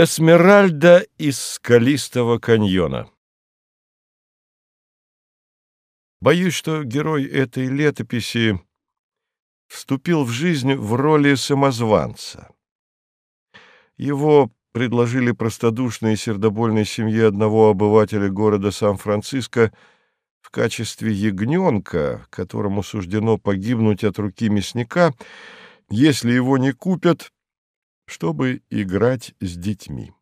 Эсмеральда из скалистого каньона Боюсь, что герой этой летописи вступил в жизнь в роли самозванца. Его предложили простодушной и сердобольной семье одного обывателя города Сан-Франциско в качестве ягненка, которому суждено погибнуть от руки мясника, если его не купят, чтобы играть с детьми.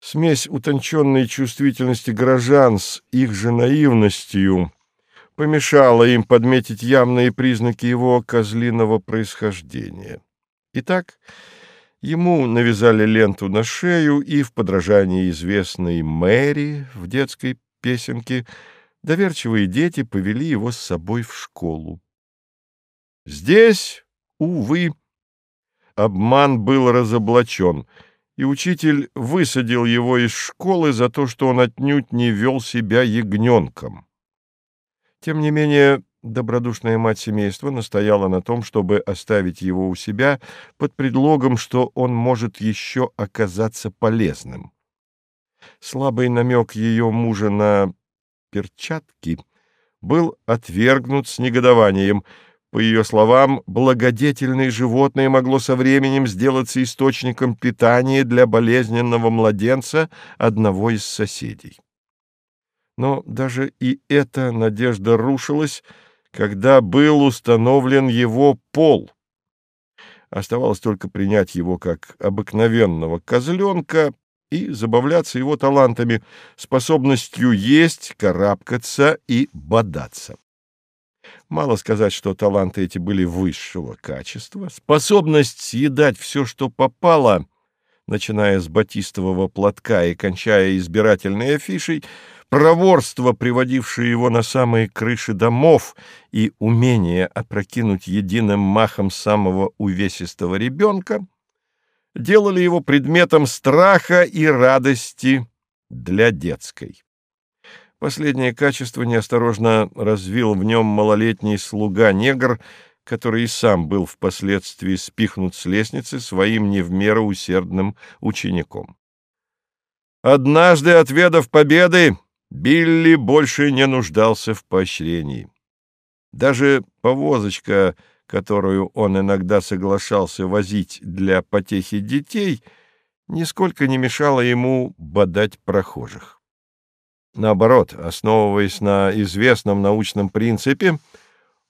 Смесь утонченной чувствительности горожан с их же наивностью помешала им подметить явные признаки его козлиного происхождения. Итак, ему навязали ленту на шею, и в подражании известной Мэри в детской песенке доверчивые дети повели его с собой в школу. Здесь, увы, обман был разоблачен, и учитель высадил его из школы за то, что он отнюдь не вел себя ягненком. Тем не менее, добродушная мать семейства настояла на том, чтобы оставить его у себя под предлогом, что он может еще оказаться полезным. Слабый намек ее мужа на перчатки был отвергнут с негодованием — по ее словам, благодетельное животное могло со временем сделаться источником питания для болезненного младенца одного из соседей. Но даже и эта надежда рушилась, когда был установлен его пол. Оставалось только принять его как обыкновенного козленка и забавляться его талантами, способностью есть, карабкаться и бодаться. Мало сказать, что таланты эти были высшего качества. Способность съедать все, что попало, начиная с батистового платка и кончая избирательной афишей, проворство, приводившее его на самые крыши домов, и умение опрокинуть единым махом самого увесистого ребенка, делали его предметом страха и радости для детской. Последнее качество неосторожно развил в нем малолетний слуга-негр, который и сам был впоследствии спихнут с лестницы своим не в меру усердным учеником. Однажды, отведав победы, Билли больше не нуждался в поощрении. Даже повозочка, которую он иногда соглашался возить для потехи детей, нисколько не мешала ему бодать прохожих. Наоборот, основываясь на известном научном принципе,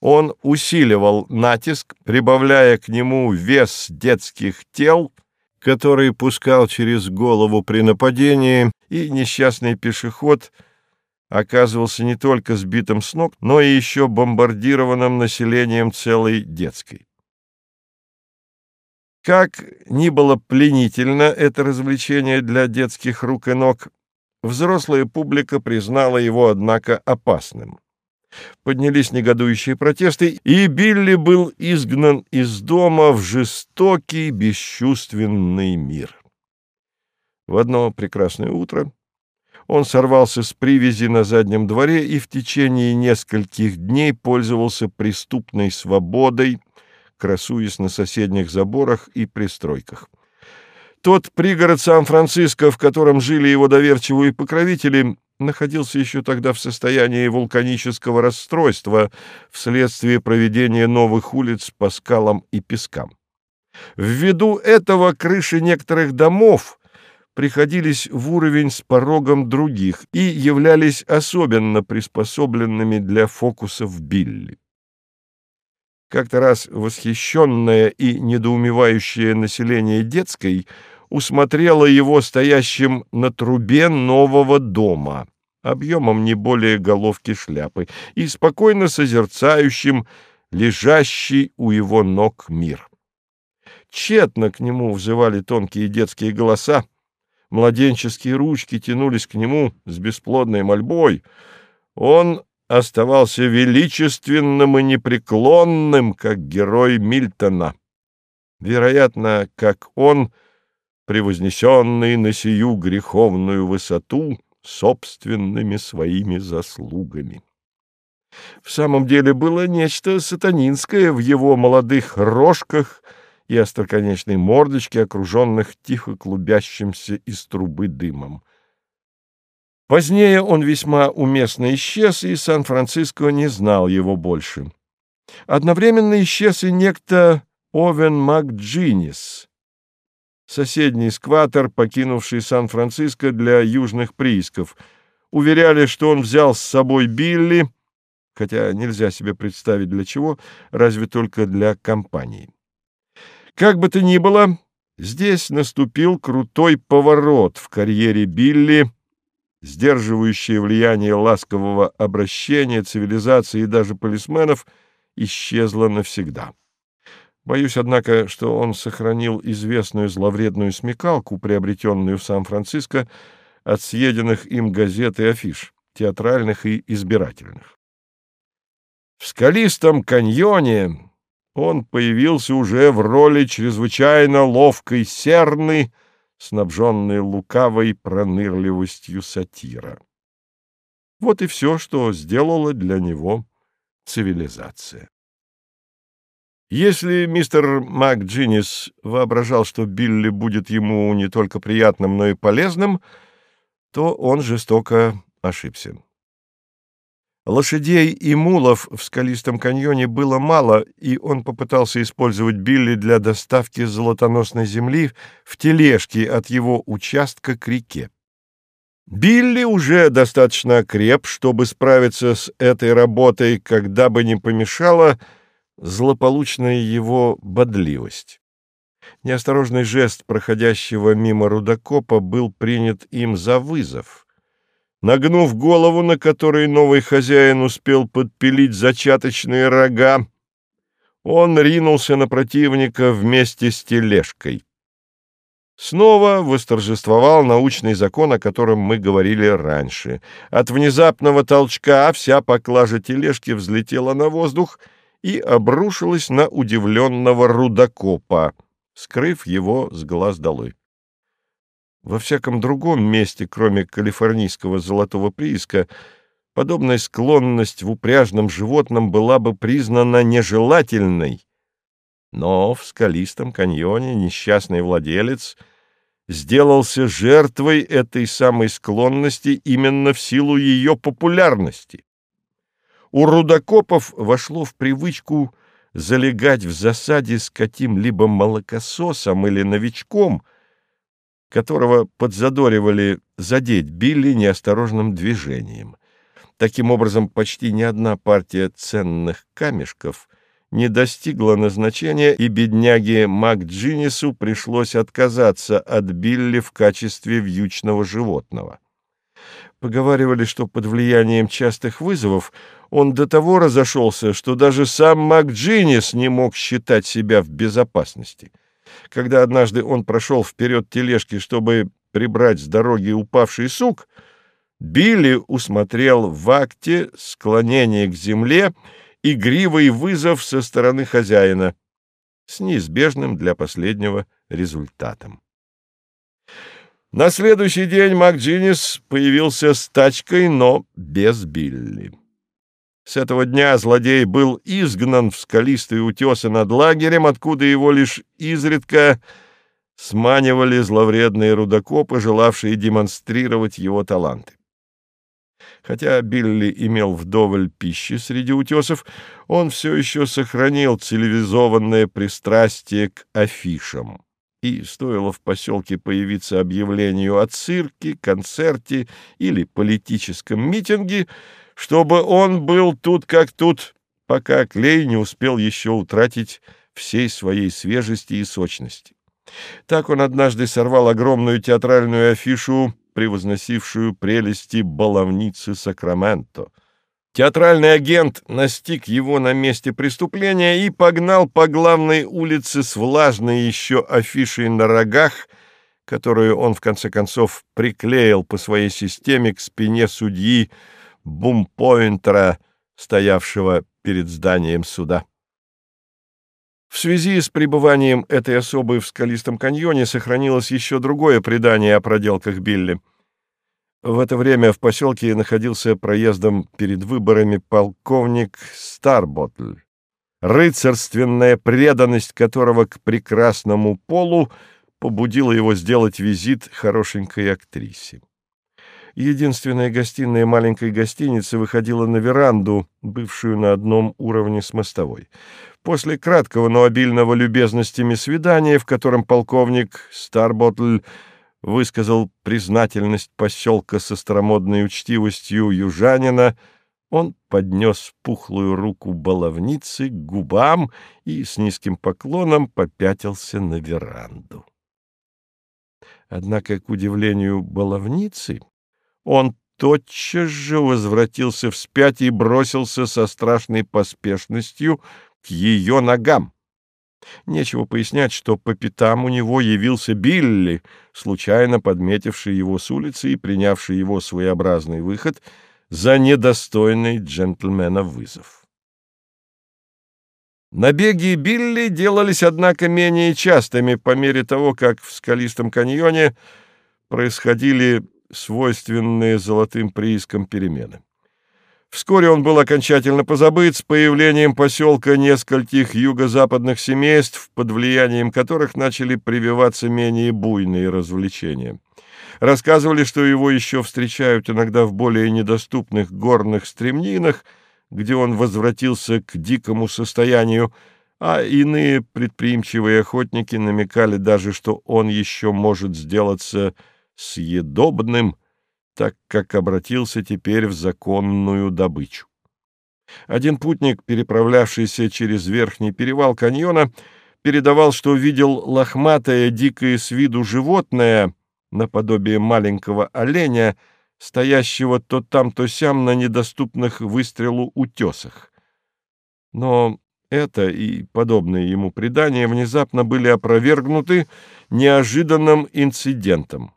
он усиливал натиск, прибавляя к нему вес детских тел, который пускал через голову при нападении, и несчастный пешеход оказывался не только сбитым с ног, но и еще бомбардированным населением целой детской. Как ни было пленительно это развлечение для детских рук и ног, Взрослая публика признала его, однако, опасным. Поднялись негодующие протесты, и Билли был изгнан из дома в жестокий, бесчувственный мир. В одно прекрасное утро он сорвался с привязи на заднем дворе и в течение нескольких дней пользовался преступной свободой, красуясь на соседних заборах и пристройках. Тот пригород Сан-Франциско, в котором жили его доверчивые покровители, находился еще тогда в состоянии вулканического расстройства вследствие проведения новых улиц по скалам и пескам. Ввиду этого крыши некоторых домов приходились в уровень с порогом других и являлись особенно приспособленными для фокусов Билли. Как-то раз восхищенное и недоумевающее население детской – усмотрела его стоящим на трубе нового дома, объемом не более головки шляпы, и спокойно созерцающим лежащий у его ног мир. Тщетно к нему взывали тонкие детские голоса, младенческие ручки тянулись к нему с бесплодной мольбой. Он оставался величественным и непреклонным, как герой Мильтона. Вероятно, как он — превознесенный на сию греховную высоту собственными своими заслугами. В самом деле было нечто сатанинское в его молодых рожках и остроконечной мордочки, окруженных тихо клубящимся из трубы дымом. Позднее он весьма уместно исчез, и Сан-Франциско не знал его больше. Одновременно исчез и некто Овен МакДжинис, соседний скватер, покинувший Сан-Франциско для южных приисков. Уверяли, что он взял с собой Билли, хотя нельзя себе представить для чего, разве только для компании. Как бы то ни было, здесь наступил крутой поворот в карьере Билли, сдерживающее влияние ласкового обращения, цивилизации и даже полисменов исчезло навсегда. Боюсь, однако, что он сохранил известную зловредную смекалку, приобретенную в Сан-Франциско от съеденных им газет и афиш, театральных и избирательных. В скалистом каньоне он появился уже в роли чрезвычайно ловкой серны, снабженной лукавой пронырливостью сатира. Вот и все, что сделала для него цивилизация. Если мистер МакДжинис воображал, что Билли будет ему не только приятным, но и полезным, то он жестоко ошибся. Лошадей и мулов в скалистом каньоне было мало, и он попытался использовать Билли для доставки золотоносной земли в тележке от его участка к реке. Билли уже достаточно креп, чтобы справиться с этой работой, когда бы не помешала злополучная его бодливость. Неосторожный жест проходящего мимо рудокопа был принят им за вызов — Нагнув голову, на которой новый хозяин успел подпилить зачаточные рога, он ринулся на противника вместе с тележкой. Снова восторжествовал научный закон, о котором мы говорили раньше. От внезапного толчка вся поклажа тележки взлетела на воздух и обрушилась на удивленного рудокопа, скрыв его с глаз долой. Во всяком другом месте, кроме калифорнийского золотого прииска, подобная склонность в упряжном животном была бы признана нежелательной. Но в скалистом каньоне несчастный владелец сделался жертвой этой самой склонности именно в силу ее популярности. У рудокопов вошло в привычку залегать в засаде с каким-либо молокососом или новичком — которого подзадоривали задеть Билли неосторожным движением. Таким образом, почти ни одна партия ценных камешков не достигла назначения, и бедняге МакДжинису пришлось отказаться от Билли в качестве вьючного животного. Поговаривали, что под влиянием частых вызовов он до того разошелся, что даже сам МакДжинис не мог считать себя в безопасности — когда однажды он прошел вперед тележки, чтобы прибрать с дороги упавший сук, Билли усмотрел в акте склонение к земле и гривый вызов со стороны хозяина с неизбежным для последнего результатом. На следующий день МакДжинис появился с тачкой, но без Билли. С этого дня злодей был изгнан в скалистые утесы над лагерем, откуда его лишь изредка сманивали зловредные рудокопы, желавшие демонстрировать его таланты. Хотя Билли имел вдоволь пищи среди утесов, он все еще сохранил цивилизованное пристрастие к афишам. И стоило в поселке появиться объявлению о цирке, концерте или политическом митинге — чтобы он был тут как тут, пока клей не успел еще утратить всей своей свежести и сочности. Так он однажды сорвал огромную театральную афишу, превозносившую прелести баловницы Сакраменто. Театральный агент настиг его на месте преступления и погнал по главной улице с влажной еще афишей на рогах, которую он в конце концов приклеил по своей системе к спине судьи, бумпоинтера, стоявшего перед зданием суда. В связи с пребыванием этой особы в скалистом каньоне сохранилось еще другое предание о проделках Билли. В это время в поселке находился проездом перед выборами полковник Старботль, рыцарственная преданность которого к прекрасному полу побудила его сделать визит хорошенькой актрисе. Единственная гостиная маленькой гостиницы выходила на веранду, бывшую на одном уровне с мостовой. После краткого, но обильного любезностями свидания, в котором полковник Старботль высказал признательность поселка со старомодной учтивостью южанина, он поднес пухлую руку баловницы к губам и с низким поклоном попятился на веранду. Однако, к удивлению баловницы, он тотчас же возвратился вспять и бросился со страшной поспешностью к ее ногам. Нечего пояснять, что по пятам у него явился Билли, случайно подметивший его с улицы и принявший его своеобразный выход за недостойный джентльмена вызов. Набеги Билли делались, однако, менее частыми по мере того, как в скалистом каньоне происходили свойственные золотым приискам перемены. Вскоре он был окончательно позабыт с появлением поселка нескольких юго-западных семейств, под влиянием которых начали прививаться менее буйные развлечения. Рассказывали, что его еще встречают иногда в более недоступных горных стремнинах, где он возвратился к дикому состоянию, а иные предприимчивые охотники намекали даже, что он еще может сделаться съедобным, так как обратился теперь в законную добычу. Один путник, переправлявшийся через верхний перевал каньона, передавал, что видел лохматое, дикое с виду животное, наподобие маленького оленя, стоящего то там, то сям на недоступных выстрелу утесах. Но это и подобные ему предания внезапно были опровергнуты неожиданным инцидентом.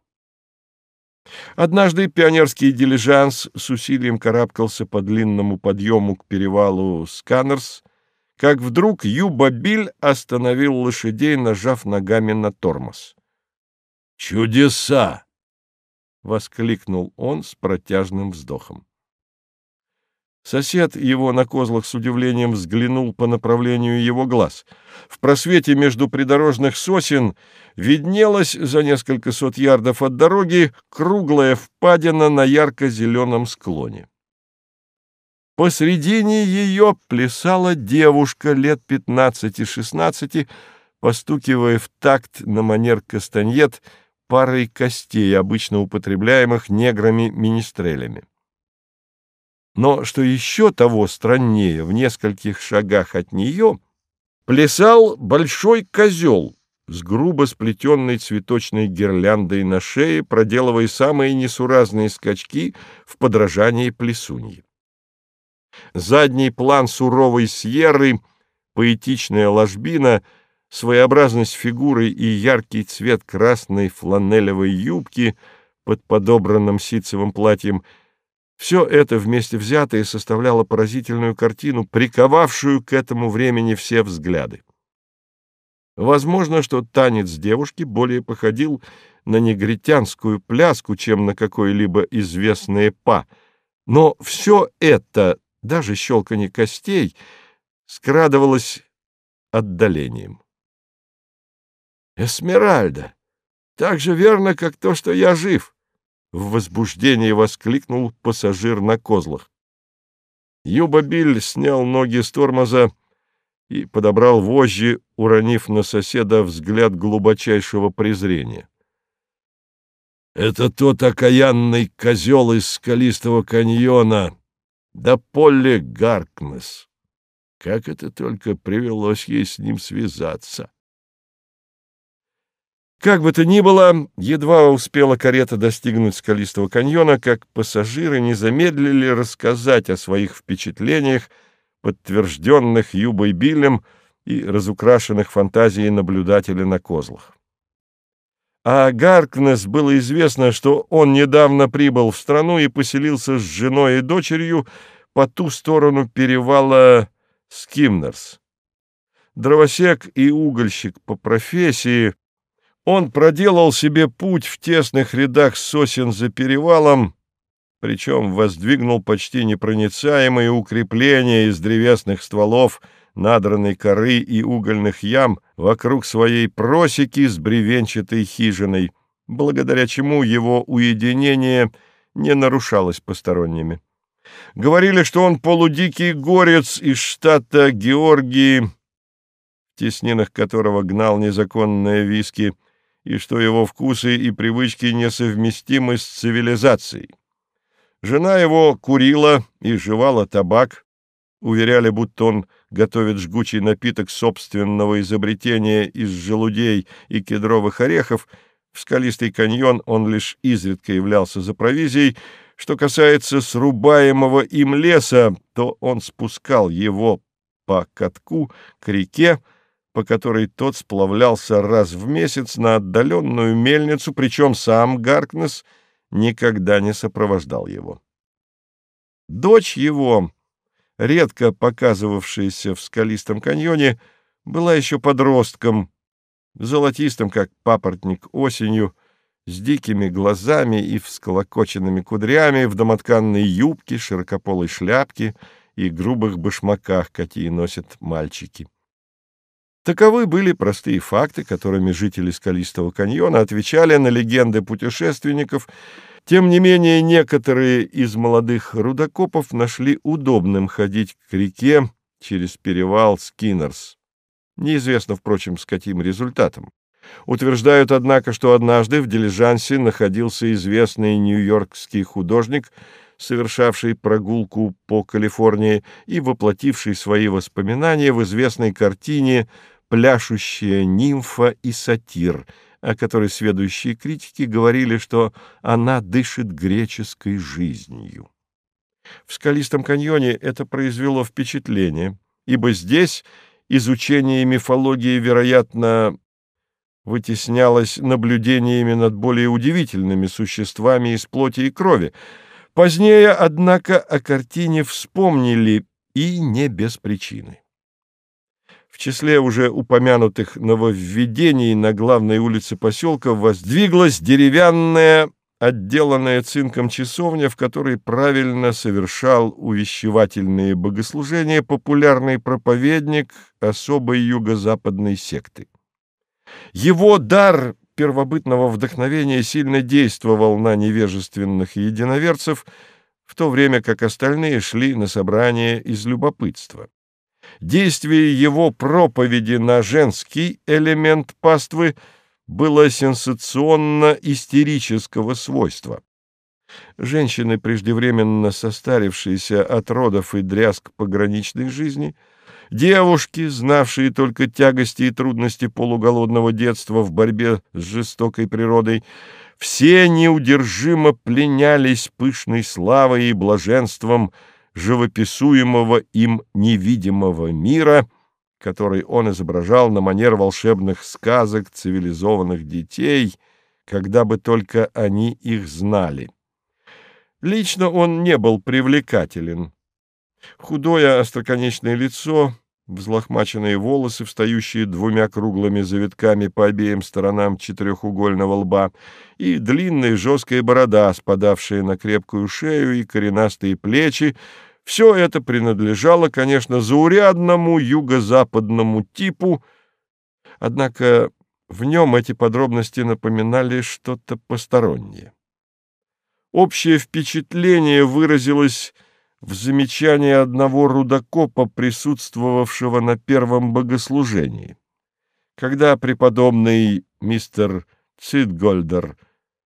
Однажды пионерский дилижанс с усилием карабкался по длинному подъему к перевалу Сканерс, как вдруг Юбабиль остановил лошадей, нажав ногами на тормоз. «Чудеса!» — воскликнул он с протяжным вздохом. Сосед его на козлах с удивлением взглянул по направлению его глаз. В просвете между придорожных сосен виднелась за несколько сот ярдов от дороги круглая впадина на ярко-зеленом склоне. Посредине ее плясала девушка лет пятнадцати-шестнадцати, постукивая в такт на манер кастаньет парой костей, обычно употребляемых неграми-министрелями. Но, что еще того страннее, в нескольких шагах от нее плясал большой козел с грубо сплетенной цветочной гирляндой на шее, проделывая самые несуразные скачки в подражании плесуньи. Задний план суровой сьерры, поэтичная ложбина, своеобразность фигуры и яркий цвет красной фланелевой юбки под подобранным ситцевым платьем — все это вместе взятое составляло поразительную картину, приковавшую к этому времени все взгляды. Возможно, что танец девушки более походил на негритянскую пляску, чем на какое-либо известное па, но все это, даже щелканье костей, скрадывалось отдалением. «Эсмеральда! Так же верно, как то, что я жив!» В возбуждении воскликнул пассажир на козлах. Юбабиль снял ноги с тормоза и подобрал вожжи, уронив на соседа взгляд глубочайшего презрения. «Это тот окаянный козел из скалистого каньона, да Полли Гаркнес. Как это только привелось ей с ним связаться!» Как бы то ни было, едва успела карета достигнуть скалистого каньона, как пассажиры не замедлили рассказать о своих впечатлениях, подтвержденных Юбой Биллем и разукрашенных фантазией наблюдателя на козлах. А Гаркнес было известно, что он недавно прибыл в страну и поселился с женой и дочерью по ту сторону перевала Скимнерс. Дровосек и угольщик по профессии — он проделал себе путь в тесных рядах сосен за перевалом, причем воздвигнул почти непроницаемые укрепления из древесных стволов надранной коры и угольных ям вокруг своей просеки с бревенчатой хижиной, благодаря чему его уединение не нарушалось посторонними. Говорили, что он полудикий горец из штата Георгии, в теснинах которого гнал незаконные виски, и что его вкусы и привычки несовместимы с цивилизацией. Жена его курила и жевала табак, уверяли, будто он готовит жгучий напиток собственного изобретения из желудей и кедровых орехов, в скалистый каньон он лишь изредка являлся за провизией, что касается срубаемого им леса, то он спускал его по катку к реке, по которой тот сплавлялся раз в месяц на отдаленную мельницу, причем сам Гаркнес никогда не сопровождал его. Дочь его, редко показывавшаяся в скалистом каньоне, была еще подростком, золотистым, как папоротник осенью, с дикими глазами и всколокоченными кудрями, в домотканной юбке, широкополой шляпке и грубых башмаках, какие носят мальчики. Таковы были простые факты, которыми жители Скалистого каньона отвечали на легенды путешественников. Тем не менее, некоторые из молодых рудокопов нашли удобным ходить к реке через перевал Скиннерс. Неизвестно, впрочем, с каким результатом. Утверждают, однако, что однажды в дилижансе находился известный нью-йоркский художник, совершавший прогулку по Калифорнии и воплотивший свои воспоминания в известной картине «Пляшущая нимфа и сатир», о которой сведущие критики говорили, что она дышит греческой жизнью. В скалистом каньоне это произвело впечатление, ибо здесь изучение мифологии, вероятно, вытеснялось наблюдениями над более удивительными существами из плоти и крови. Позднее, однако, о картине вспомнили и не без причины. В числе уже упомянутых нововведений на главной улице поселка воздвиглась деревянная, отделанная цинком часовня, в которой правильно совершал увещевательные богослужения популярный проповедник особой юго-западной секты. Его дар первобытного вдохновения сильно действовал на невежественных единоверцев, в то время как остальные шли на собрание из любопытства. Действие его проповеди на женский элемент паствы было сенсационно-истерического свойства. Женщины, преждевременно состарившиеся от родов и дрязг пограничной жизни – Девушки, знавшие только тягости и трудности полуголодного детства в борьбе с жестокой природой, все неудержимо пленялись пышной славой и блаженством живописуемого им невидимого мира, который он изображал на манер волшебных сказок цивилизованных детей, когда бы только они их знали. Лично он не был привлекателен. Худое остроконечное лицо, взлохмаченные волосы, встающие двумя круглыми завитками по обеим сторонам четырехугольного лба, и длинная жесткая борода, спадавшая на крепкую шею и коренастые плечи, все это принадлежало, конечно, заурядному юго-западному типу, однако в нем эти подробности напоминали что-то постороннее. Общее впечатление выразилось в замечании одного рудокопа, присутствовавшего на первом богослужении. Когда преподобный мистер Цитгольдер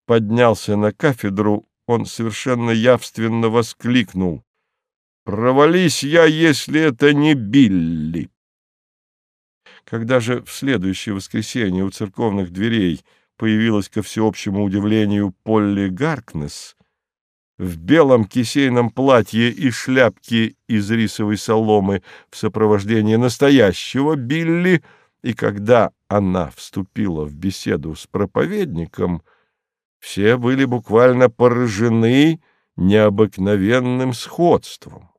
поднялся на кафедру, он совершенно явственно воскликнул «Провались я, если это не Билли!» Когда же в следующее воскресенье у церковных дверей появилась ко всеобщему удивлению Полли Гаркнес, в белом кисейном платье и шляпке из рисовой соломы в сопровождении настоящего Билли, и когда она вступила в беседу с проповедником, все были буквально поражены необыкновенным сходством.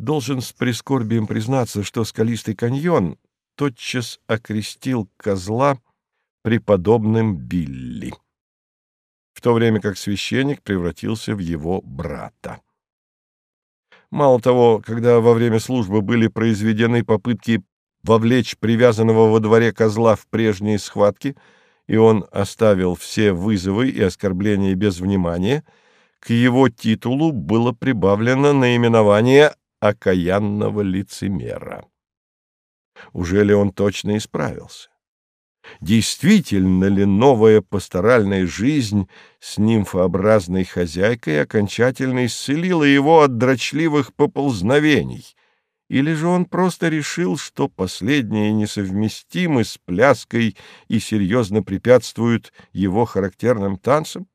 Должен с прискорбием признаться, что скалистый каньон тотчас окрестил козла преподобным Билли в то время как священник превратился в его брата. Мало того, когда во время службы были произведены попытки вовлечь привязанного во дворе козла в прежние схватки, и он оставил все вызовы и оскорбления без внимания, к его титулу было прибавлено наименование «окаянного лицемера». Уже ли он точно исправился? Действительно ли новая пасторальная жизнь с нимфообразной хозяйкой окончательно исцелила его от дрочливых поползновений? Или же он просто решил, что последние несовместимы с пляской и серьезно препятствуют его характерным танцам?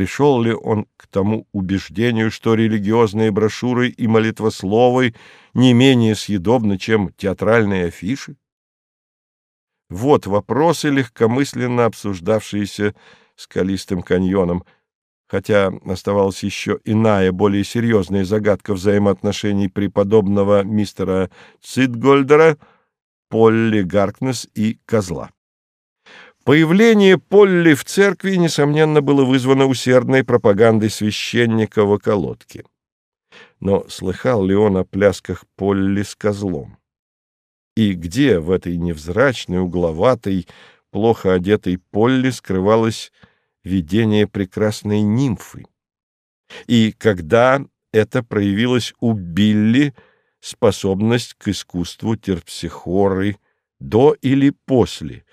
Пришел ли он к тому убеждению, что религиозные брошюры и молитвословы не менее съедобны, чем театральные афиши? Вот вопросы, легкомысленно обсуждавшиеся скалистым каньоном, хотя оставалась еще иная, более серьезная загадка взаимоотношений преподобного мистера Цитгольдера, Полли Гаркнес и Козла. Появление Полли в церкви, несомненно, было вызвано усердной пропагандой священника в околотке. Но слыхал ли он о плясках Полли с козлом? И где в этой невзрачной, угловатой, плохо одетой Полли скрывалось видение прекрасной нимфы? И когда это проявилось у Билли способность к искусству терпсихоры до или после?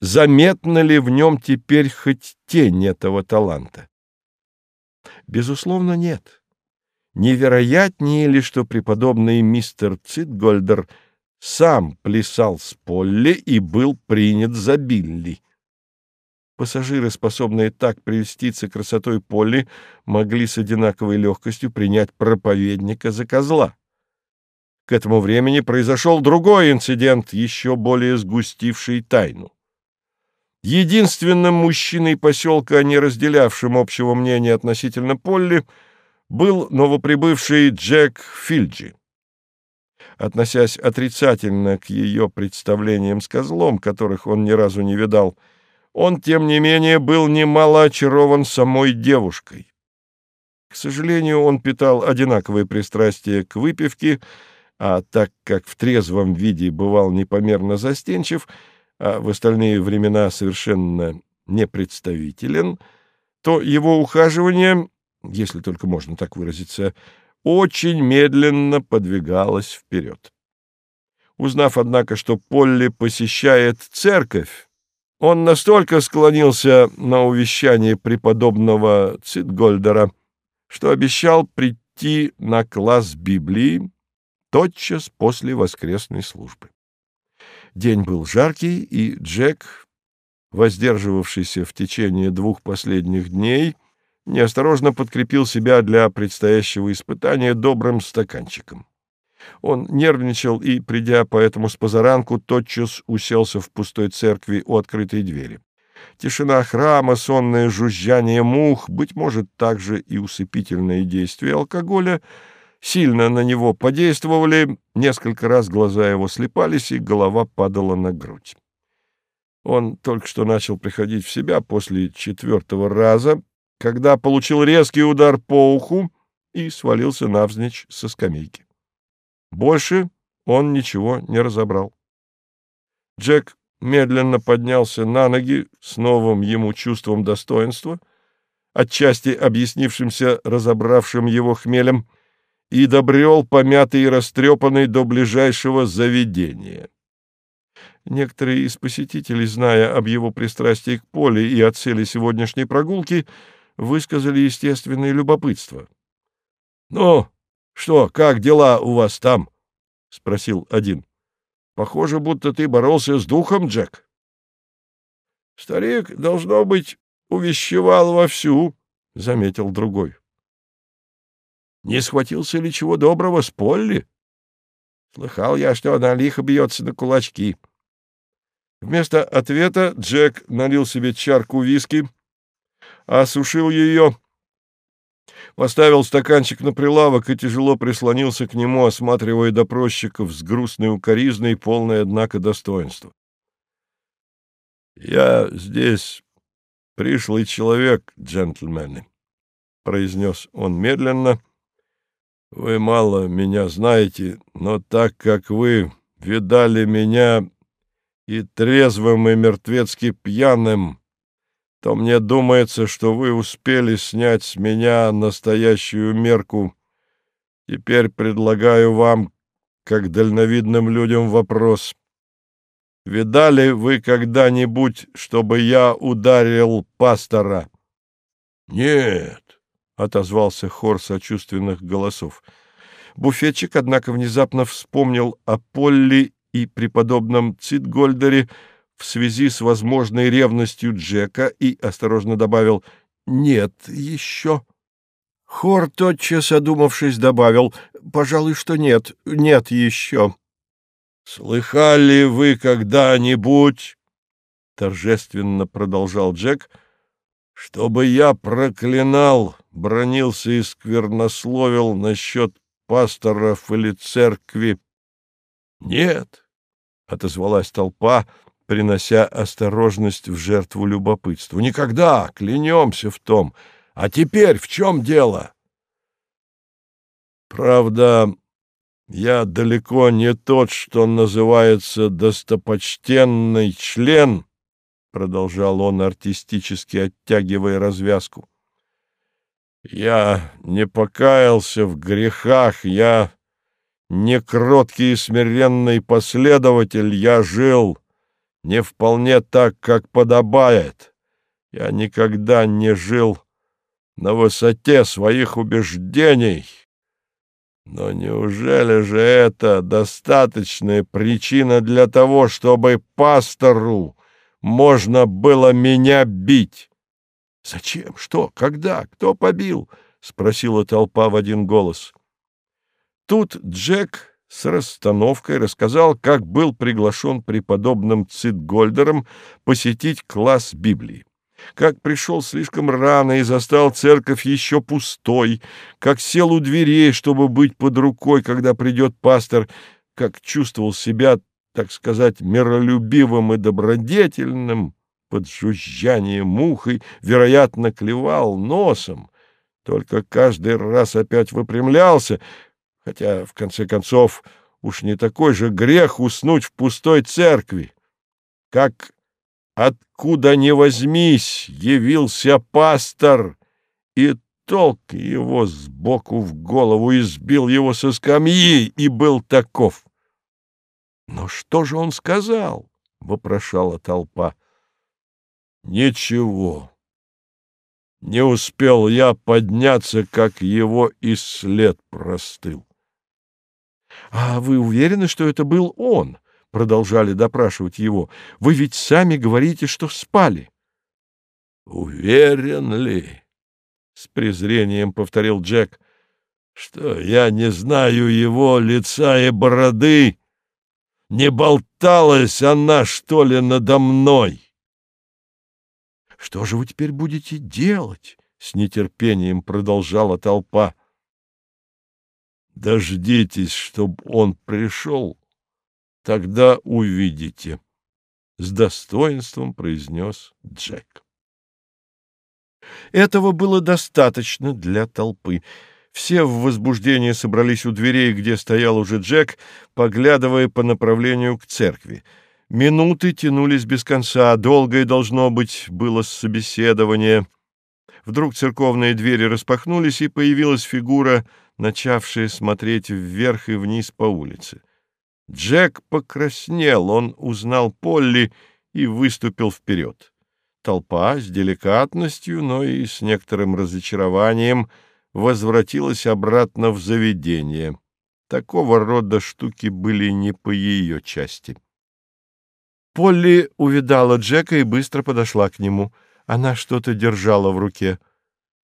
Заметно ли в нем теперь хоть тень этого таланта? Безусловно, нет. Невероятнее ли, что преподобный мистер Цитгольдер — сам плясал с Полли и был принят за Билли. Пассажиры, способные так прельститься красотой Полли, могли с одинаковой легкостью принять проповедника за козла. К этому времени произошел другой инцидент, еще более сгустивший тайну. Единственным мужчиной поселка, не разделявшим общего мнения относительно Полли, был новоприбывший Джек Фильджи относясь отрицательно к ее представлениям с козлом, которых он ни разу не видал, он, тем не менее, был немало очарован самой девушкой. К сожалению, он питал одинаковое пристрастие к выпивке, а так как в трезвом виде бывал непомерно застенчив, а в остальные времена совершенно непредставителен, то его ухаживание, если только можно так выразиться, очень медленно подвигалась вперед. Узнав, однако, что Полли посещает церковь, он настолько склонился на увещание преподобного Цитгольдера, что обещал прийти на класс Библии тотчас после воскресной службы. День был жаркий, и Джек, воздерживавшийся в течение двух последних дней, неосторожно подкрепил себя для предстоящего испытания добрым стаканчиком. Он нервничал и, придя поэтому с позаранку, тотчас уселся в пустой церкви у открытой двери. Тишина храма, сонное жужжание мух, быть может, также и усыпительное действие алкоголя сильно на него подействовали, несколько раз глаза его слепались, и голова падала на грудь. Он только что начал приходить в себя после четвертого раза, когда получил резкий удар по уху и свалился навзничь со скамейки. Больше он ничего не разобрал. Джек медленно поднялся на ноги с новым ему чувством достоинства, отчасти объяснившимся разобравшим его хмелем, и добрел помятый и растрепанный до ближайшего заведения. Некоторые из посетителей, зная об его пристрастии к поле и о цели сегодняшней прогулки, высказали естественное любопытство. — Ну, что, как дела у вас там? — спросил один. — Похоже, будто ты боролся с духом, Джек. — Старик, должно быть, увещевал вовсю, — заметил другой. — Не схватился ли чего доброго с Полли? Слыхал я, что она лихо бьется на кулачки. Вместо ответа Джек налил себе чарку виски — осушил ее, поставил стаканчик на прилавок и тяжело прислонился к нему, осматривая допросчиков с грустной укоризной, полной, однако, достоинства. «Я здесь пришлый человек, джентльмены», — произнес он медленно, Вы мало меня знаете, но так как вы видали меня и трезвым, и мертвецки пьяным, то мне думается, что вы успели снять с меня настоящую мерку. Теперь предлагаю вам, как дальновидным людям, вопрос. Видали вы когда-нибудь, чтобы я ударил пастора? — Нет, отозвался хор сочувственных голосов. Буфетчик, однако, внезапно вспомнил о Полли и преподобном Цитгольдере в связи с возможной ревностью Джека и осторожно добавил «нет еще». Хор, тотчас одумавшись, добавил «пожалуй, что нет, нет еще». «Слыхали вы когда-нибудь?» — торжественно продолжал Джек — чтобы я проклинал, бронился и сквернословил насчет пасторов или церкви. — Нет, — отозвалась толпа, принося осторожность в жертву любопытству. — Никогда, клянемся в том. А теперь в чем дело? — Правда, я далеко не тот, что называется достопочтенный член, —— продолжал он, артистически оттягивая развязку. «Я не покаялся в грехах, я не кроткий и смиренный последователь, я жил не вполне так, как подобает. Я никогда не жил на высоте своих убеждений». Но неужели же это достаточная причина для того, чтобы пастору можно было меня бить. — Зачем? Что? Когда? Кто побил? — спросила толпа в один голос. Тут Джек с расстановкой рассказал, как был приглашен преподобным Цитгольдером посетить класс Библии как пришел слишком рано и застал церковь еще пустой, как сел у дверей, чтобы быть под рукой, когда придет пастор, как чувствовал себя так сказать, миролюбивым и добродетельным, под жужжание мухой, вероятно, клевал носом, только каждый раз опять выпрямлялся, хотя, в конце концов, уж не такой же грех уснуть в пустой церкви. Как откуда ни возьмись явился пастор и толк его сбоку в голову, избил его со скамьи и был таков. «Но что же он сказал?» — вопрошала толпа. «Ничего. Не успел я подняться, как его и след простыл». «А вы уверены, что это был он?» — продолжали допрашивать его. «Вы ведь сами говорите, что спали». «Уверен ли?» — с презрением повторил Джек. «Что я не знаю его лица и бороды?» Не болталась она, что ли, надо мной? — Что же вы теперь будете делать? — с нетерпением продолжала толпа. — Дождитесь, чтоб он пришел, тогда увидите, — с достоинством произнес Джек. Этого было достаточно для толпы. Все в возбуждении собрались у дверей, где стоял уже Джек, поглядывая по направлению к церкви. Минуты тянулись без конца, долгое, должно быть, было собеседование. Вдруг церковные двери распахнулись, и появилась фигура, начавшая смотреть вверх и вниз по улице. Джек покраснел, он узнал Полли и выступил вперед. Толпа с деликатностью, но и с некоторым разочарованием — возвратилась обратно в заведение. Такого рода штуки были не по ее части. Полли увидала Джека и быстро подошла к нему. Она что-то держала в руке.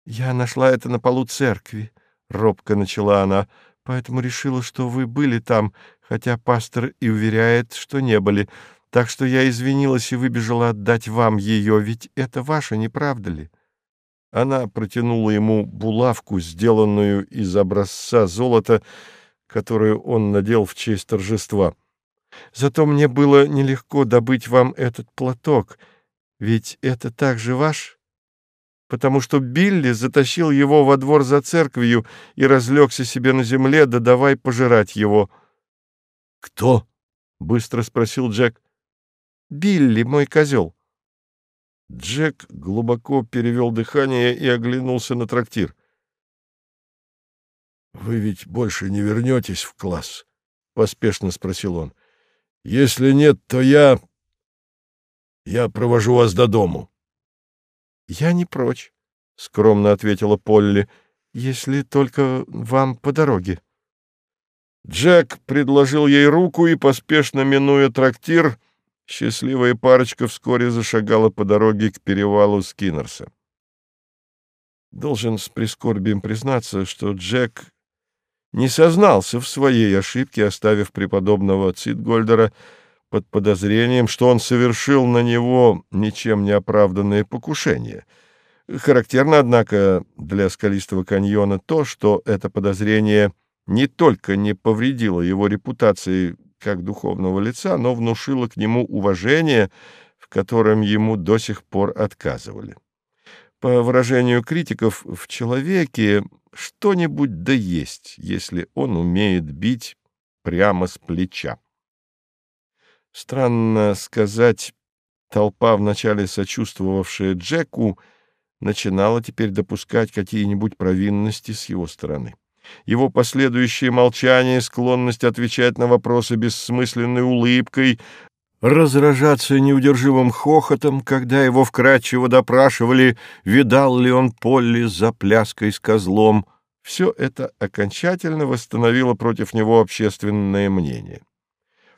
«Я нашла это на полу церкви», — робко начала она, — «поэтому решила, что вы были там, хотя пастор и уверяет, что не были. Так что я извинилась и выбежала отдать вам ее, ведь это ваше, не правда ли?» Она протянула ему булавку, сделанную из образца золота, которую он надел в честь торжества. «Зато мне было нелегко добыть вам этот платок, ведь это также ваш?» потому что Билли затащил его во двор за церковью и разлегся себе на земле, да давай пожирать его. — Кто? — быстро спросил Джек. — Билли, мой козел. Джек глубоко перевел дыхание и оглянулся на трактир. — Вы ведь больше не вернетесь в класс? — поспешно спросил он. — Если нет, то я... Я провожу вас до дому. «Я не прочь», — скромно ответила Полли, — «если только вам по дороге». Джек предложил ей руку и, поспешно минуя трактир, счастливая парочка вскоре зашагала по дороге к перевалу Скиннерса. Должен с прискорбием признаться, что Джек не сознался в своей ошибке, оставив преподобного Цитгольдера под подозрением, что он совершил на него ничем не оправданное покушение. Характерно, однако, для скалистого каньона то, что это подозрение не только не повредило его репутации как духовного лица, но внушило к нему уважение, в котором ему до сих пор отказывали. По выражению критиков, в человеке что-нибудь да есть, если он умеет бить прямо с плеча. Странно сказать, толпа, вначале сочувствовавшая Джеку, начинала теперь допускать какие-нибудь провинности с его стороны. Его последующее молчание, склонность отвечать на вопросы бессмысленной улыбкой, разражаться неудержимым хохотом, когда его вкратчиво допрашивали, видал ли он Полли за пляской с козлом, все это окончательно восстановило против него общественное мнение.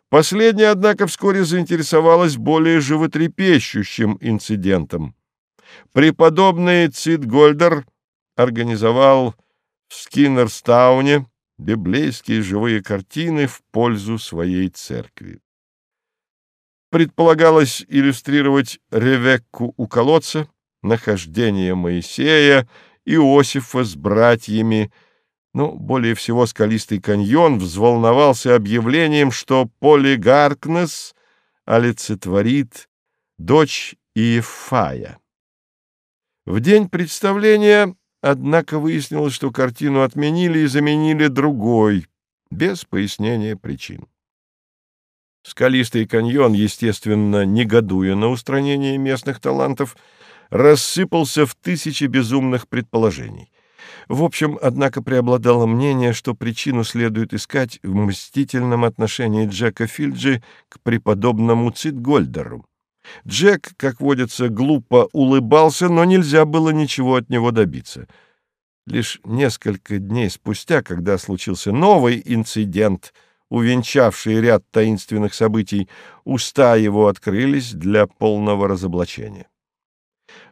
Последняя, однако, вскоре заинтересовалась более животрепещущим инцидентом. Преподобный Цит Гольдер организовал в Скиннерстауне библейские живые картины в пользу своей церкви. Предполагалось иллюстрировать Ревекку у колодца, нахождение Моисея, Иосифа с братьями, но более всего скалистый каньон взволновался объявлением, что Полигаркнес олицетворит дочь Иефая. В день представления, однако, выяснилось, что картину отменили и заменили другой, без пояснения причин. Скалистый каньон, естественно, негодуя на устранение местных талантов, рассыпался в тысячи безумных предположений. В общем, однако, преобладало мнение, что причину следует искать в мстительном отношении Джека Фильджи к преподобному Цитгольдеру. Джек, как водится, глупо улыбался, но нельзя было ничего от него добиться. Лишь несколько дней спустя, когда случился новый инцидент, увенчавший ряд таинственных событий, уста его открылись для полного разоблачения.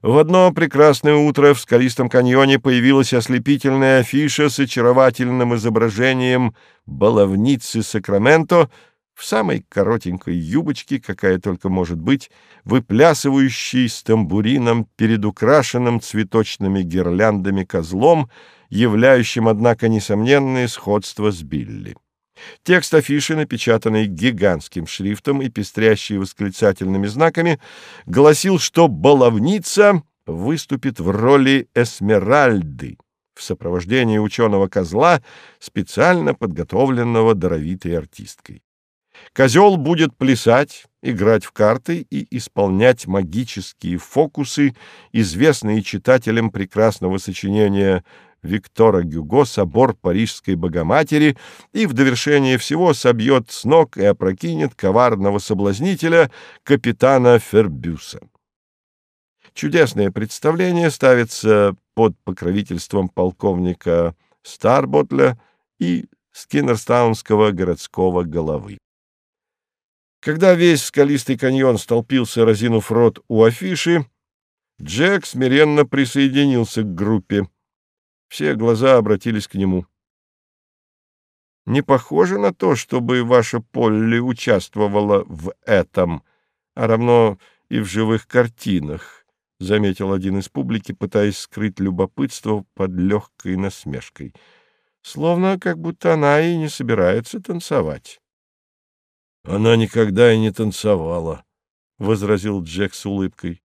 В одно прекрасное утро в скалистом каньоне появилась ослепительная афиша с очаровательным изображением баловницы Сакраменто в самой коротенькой юбочке, какая только может быть, выплясывающей с тамбурином перед украшенным цветочными гирляндами козлом, являющим, однако, несомненное сходство с Билли. Текст афиши, напечатанный гигантским шрифтом и пестрящий восклицательными знаками, гласил, что баловница выступит в роли Эсмеральды в сопровождении ученого-козла, специально подготовленного даровитой артисткой. Козел будет плясать, играть в карты и исполнять магические фокусы, известные читателям прекрасного сочинения Виктора Гюго собор Парижской Богоматери и в довершение всего собьет с ног и опрокинет коварного соблазнителя капитана Фербюса. Чудесное представление ставится под покровительством полковника Старботля и Скиннерстаунского городского головы. Когда весь скалистый каньон столпился, разинув рот у афиши, Джек смиренно присоединился к группе. Все глаза обратились к нему. «Не похоже на то, чтобы ваша Полли участвовала в этом, а равно и в живых картинах», — заметил один из публики, пытаясь скрыть любопытство под легкой насмешкой. «Словно как будто она и не собирается танцевать». «Она никогда и не танцевала», — возразил Джек с улыбкой.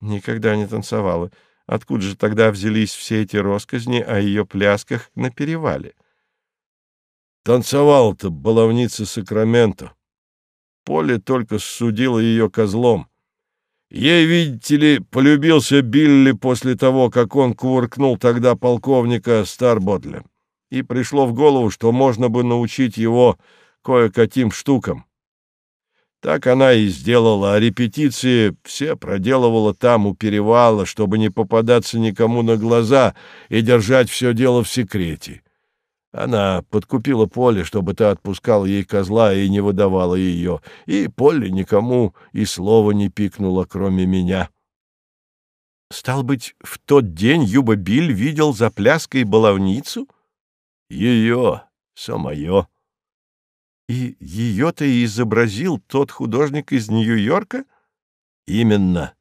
«Никогда не танцевала. Откуда же тогда взялись все эти росказни о ее плясках на перевале? Танцевал-то баловница Сакраменто. Поле только судило ее козлом. Ей, видите ли, полюбился Билли после того, как он кувыркнул тогда полковника Старботля. И пришло в голову, что можно бы научить его кое-каким штукам. Так она и сделала, а репетиции все проделывала там, у перевала, чтобы не попадаться никому на глаза и держать все дело в секрете. Она подкупила Поле, чтобы та отпускал ей козла и не выдавала ее, и Поле никому и слова не пикнула, кроме меня. Стал быть, в тот день Юба Биль видел за пляской баловницу? Ее, самое. И ее-то и изобразил тот художник из Нью-Йорка? Именно.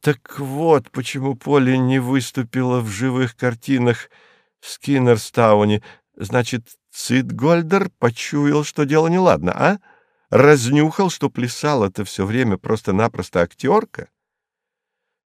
Так вот, почему Поле не выступила в живых картинах в Скиннерстауне, Значит, Цитгольдер почуял, что дело неладно, а? Разнюхал, что плясал это все время просто-напросто актерка?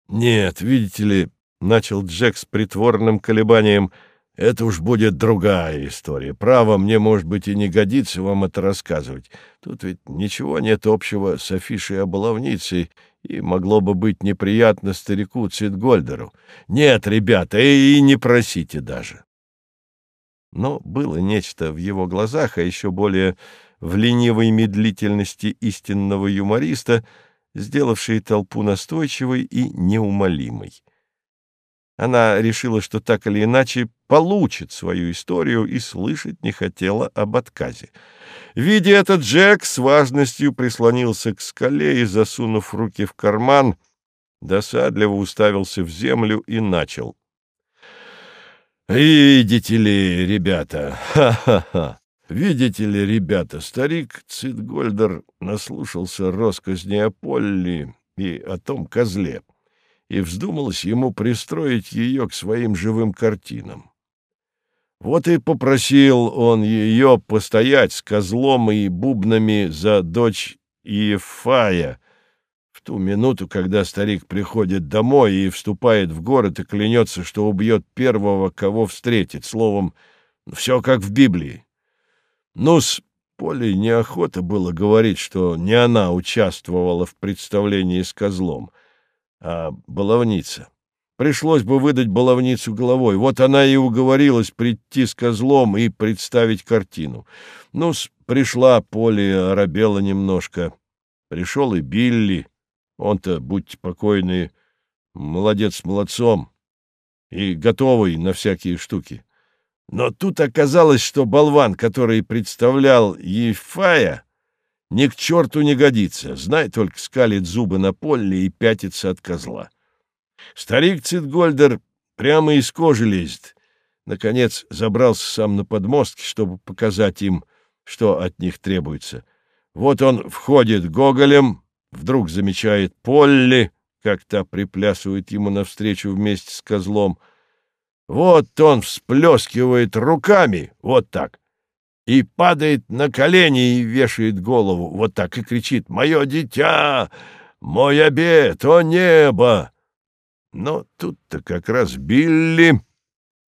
Нет, видите ли, — начал Джек с притворным колебанием, — это уж будет другая история. Право, мне, может быть, и не годится вам это рассказывать. Тут ведь ничего нет общего с афишей о баловнице, и могло бы быть неприятно старику Цитгольдеру. Нет, ребята, и не просите даже но было нечто в его глазах, а еще более в ленивой медлительности истинного юмориста, сделавшей толпу настойчивой и неумолимой. Она решила, что так или иначе получит свою историю и слышать не хотела об отказе. Видя это, Джек с важностью прислонился к скале и, засунув руки в карман, досадливо уставился в землю и начал. Видите ли, ребята, ха-ха-ха, видите ли, ребята, старик Цитгольдер наслушался росказни о Полли и о том козле, и вздумалось ему пристроить ее к своим живым картинам. Вот и попросил он ее постоять с козлом и бубнами за дочь Ефая, в ту минуту, когда старик приходит домой и вступает в город и клянется, что убьет первого, кого встретит, словом, все как в Библии. Ну, с Полей неохота было говорить, что не она участвовала в представлении с козлом, а баловница. Пришлось бы выдать баловницу головой. Вот она и уговорилась прийти с козлом и представить картину. Ну, пришла Поля, оробела немножко. Пришел и Билли. Он-то, будьте покойны, молодец молодцом и готовый на всякие штуки. Но тут оказалось, что болван, который представлял Ефая, ни к черту не годится, знай только скалит зубы на поле и пятится от козла. Старик Цитгольдер прямо из кожи лезет. Наконец забрался сам на подмостки, чтобы показать им, что от них требуется. Вот он входит гоголем, Вдруг замечает Полли, как та приплясывает ему навстречу вместе с козлом. Вот он всплескивает руками, вот так, и падает на колени и вешает голову, вот так, и кричит «Мое дитя! Мой обед! О небо!» Но тут-то как раз Билли,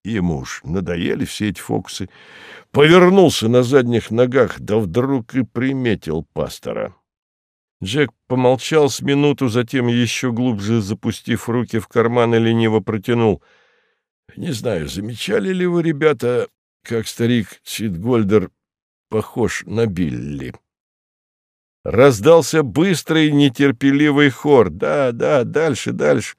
ему уж надоели все эти фокусы, повернулся на задних ногах, да вдруг и приметил пастора. Джек помолчал с минуту, затем еще глубже запустив руки в карман и лениво протянул. — Не знаю, замечали ли вы, ребята, как старик Читгольдер похож на Билли? Раздался быстрый, нетерпеливый хор. «Да, да, дальше, дальше».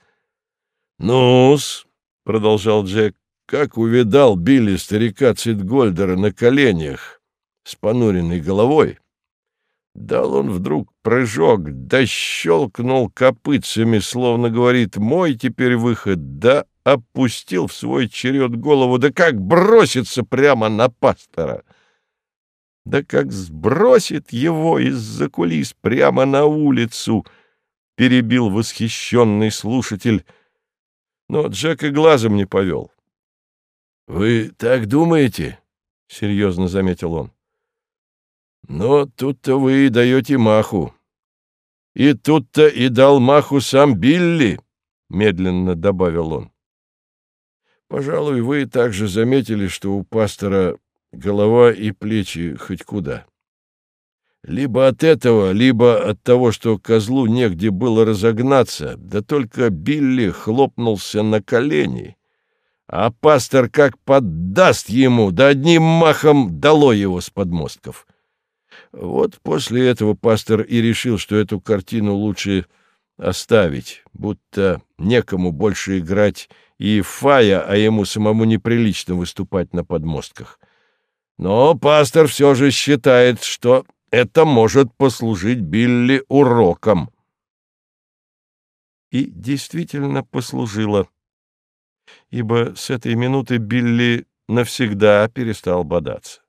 «Ну-с», — продолжал Джек, — «как увидал Билли старика Цитгольдера на коленях с понуренной головой». Дал он вдруг прыжок, да щелкнул копытцами, словно говорит «мой теперь выход», да опустил в свой черед голову, да как бросится прямо на пастора. Да как сбросит его из-за кулис прямо на улицу, перебил восхищенный слушатель. Но Джек и глазом не повел. — Вы так думаете? — серьезно заметил он. Но тут-то вы и даете маху. И тут-то и дал маху сам Билли. — медленно добавил он. Пожалуй, вы также заметили, что у пастора голова и плечи хоть куда. Либо от этого, либо от того, что козлу негде было разогнаться, да только Билли хлопнулся на колени, а пастор как поддаст ему, да одним махом дало его с подмостков. Вот после этого пастор и решил, что эту картину лучше оставить, будто некому больше играть и Фая, а ему самому неприлично выступать на подмостках. Но пастор все же считает, что это может послужить Билли уроком. И действительно послужило, ибо с этой минуты Билли навсегда перестал бодаться.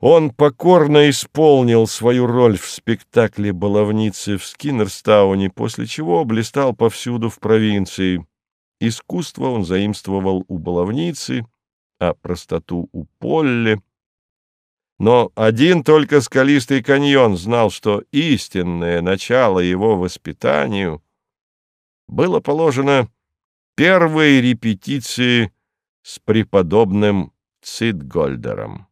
Он покорно исполнил свою роль в спектакле «Баловницы» в Скиннерстауне, после чего блистал повсюду в провинции. Искусство он заимствовал у «Баловницы», а простоту у Полли. Но один только скалистый каньон знал, что истинное начало его воспитанию было положено первой репетиции с преподобным Цитгольдером.